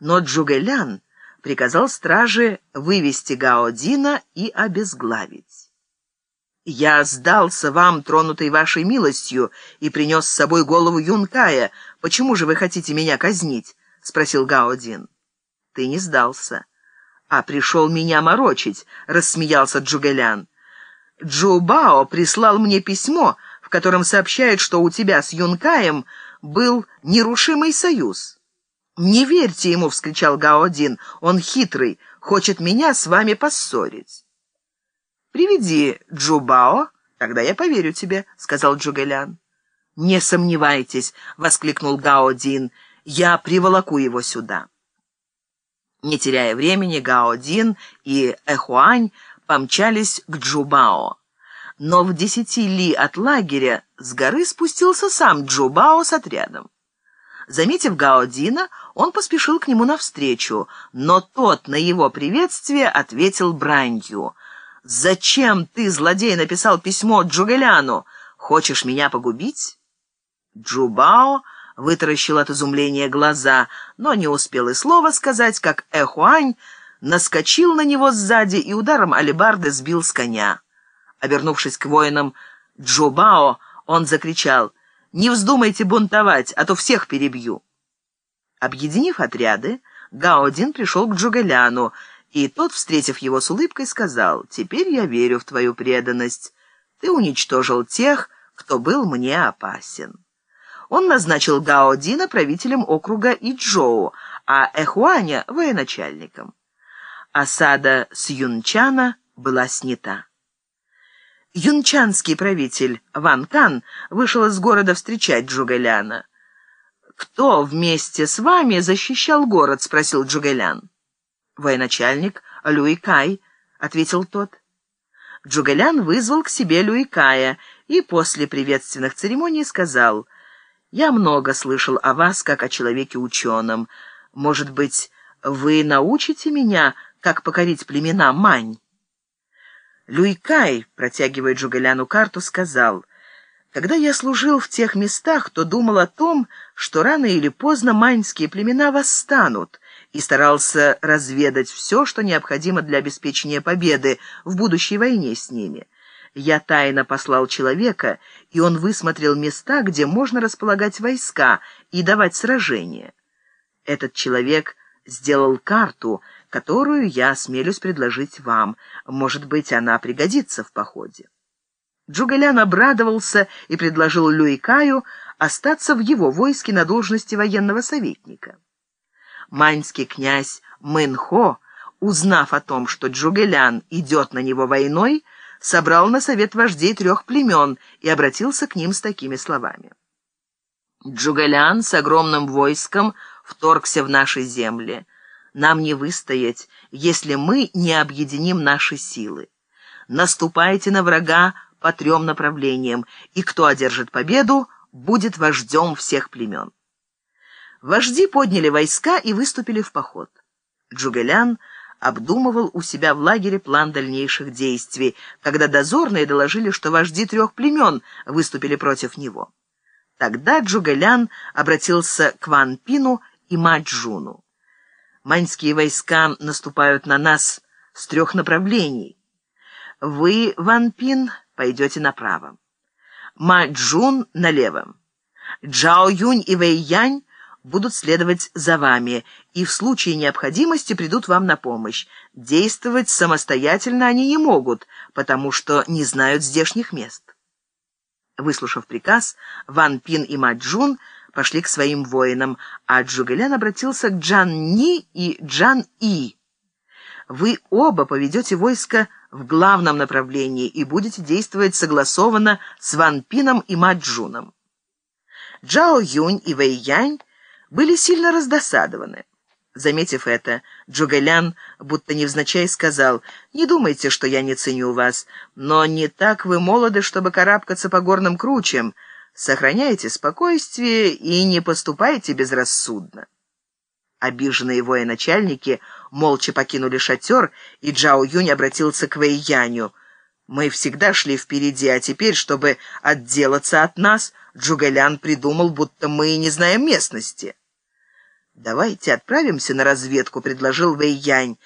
Но Джугэлян приказал страже вывести Гаодина и обезглавить. «Я сдался вам, тронутой вашей милостью, и принес с собой голову Юнкая. Почему же вы хотите меня казнить?» — спросил Гаодин. «Ты не сдался, а пришел меня морочить», — рассмеялся Джугэлян. «Джубао прислал мне письмо, в котором сообщает, что у тебя с Юнкаем был нерушимый союз». «Не верьте ему!» — вскричал Гаодин. «Он хитрый, хочет меня с вами поссорить». «Приведи Джубао, тогда я поверю тебе», — сказал Джугэлян. «Не сомневайтесь», — воскликнул Гаодин. «Я приволоку его сюда». Не теряя времени, Гаодин и Эхуань помчались к Джубао. Но в десяти ли от лагеря с горы спустился сам Джубао с отрядом. Заметив Гаодина, он поспешил к нему навстречу, но тот на его приветствие ответил бранью. «Зачем ты, злодей, написал письмо Джугеляну? Хочешь меня погубить?» Джубао вытаращил от изумления глаза, но не успел и слова сказать, как Эхуань наскочил на него сзади и ударом алебарды сбил с коня. Обернувшись к воинам Джубао, он закричал не вздумайте бунтовать, а то всех перебью». Объединив отряды, Гаодин пришел к Джугаляну, и тот, встретив его с улыбкой, сказал, «Теперь я верю в твою преданность. Ты уничтожил тех, кто был мне опасен». Он назначил Гаодина правителем округа Иджоу, а Эхуаня — военачальником. Осада с Юнчана была снята. Юнчанский правитель Ван Кан вышел из города встречать Джугэляна. «Кто вместе с вами защищал город?» — спросил Джугэлян. «Военачальник Люй Кай», — ответил тот. Джугэлян вызвал к себе Люй Кая и после приветственных церемоний сказал, «Я много слышал о вас, как о человеке-ученом. Может быть, вы научите меня, как покорить племена Мань?» Люйкай, протягивая Джугаляну карту, сказал, «Когда я служил в тех местах, то думал о том, что рано или поздно маньские племена восстанут, и старался разведать все, что необходимо для обеспечения победы в будущей войне с ними. Я тайно послал человека, и он высмотрел места, где можно располагать войска и давать сражения. Этот человек сделал карту — которую я осмелюсь предложить вам. Может быть, она пригодится в походе». Джугалян обрадовался и предложил Люикаю остаться в его войске на должности военного советника. Маньский князь Мэнхо, узнав о том, что Джугалян идет на него войной, собрал на совет вождей трех племен и обратился к ним с такими словами. «Джугалян с огромным войском вторгся в наши земли. Нам не выстоять, если мы не объединим наши силы. Наступайте на врага по трем направлениям, и кто одержит победу, будет вождем всех племен. Вожди подняли войска и выступили в поход. Джугелян обдумывал у себя в лагере план дальнейших действий, когда дозорные доложили, что вожди трех племен выступили против него. Тогда Джугелян обратился к Ван Пину и Маджуну. Маньские войска наступают на нас с трех направлений. Вы, Ван Пин, пойдете направо. Ма Джун налево. Джао Юнь и Вэй Янь будут следовать за вами и в случае необходимости придут вам на помощь. Действовать самостоятельно они не могут, потому что не знают здешних мест. Выслушав приказ, Ван Пин и Ма Джун – пошли к своим воинам, а Джугелян обратился к Джан-Ни и Джан-И. «Вы оба поведете войско в главном направлении и будете действовать согласованно с Ван Пином и Маджуном». Джао Юнь и Вэй Янь были сильно раздосадованы. Заметив это, Джугэлян, будто невзначай, сказал, «Не думайте, что я не ценю вас, но не так вы молоды, чтобы карабкаться по горным кручам». Сохраняйте спокойствие и не поступайте безрассудно. Обиженные военачальники молча покинули шатер, и Джао Юнь обратился к Вэй Яню. «Мы всегда шли впереди, а теперь, чтобы отделаться от нас, Джугалян придумал, будто мы не знаем местности». «Давайте отправимся на разведку», — предложил Вэй Янь.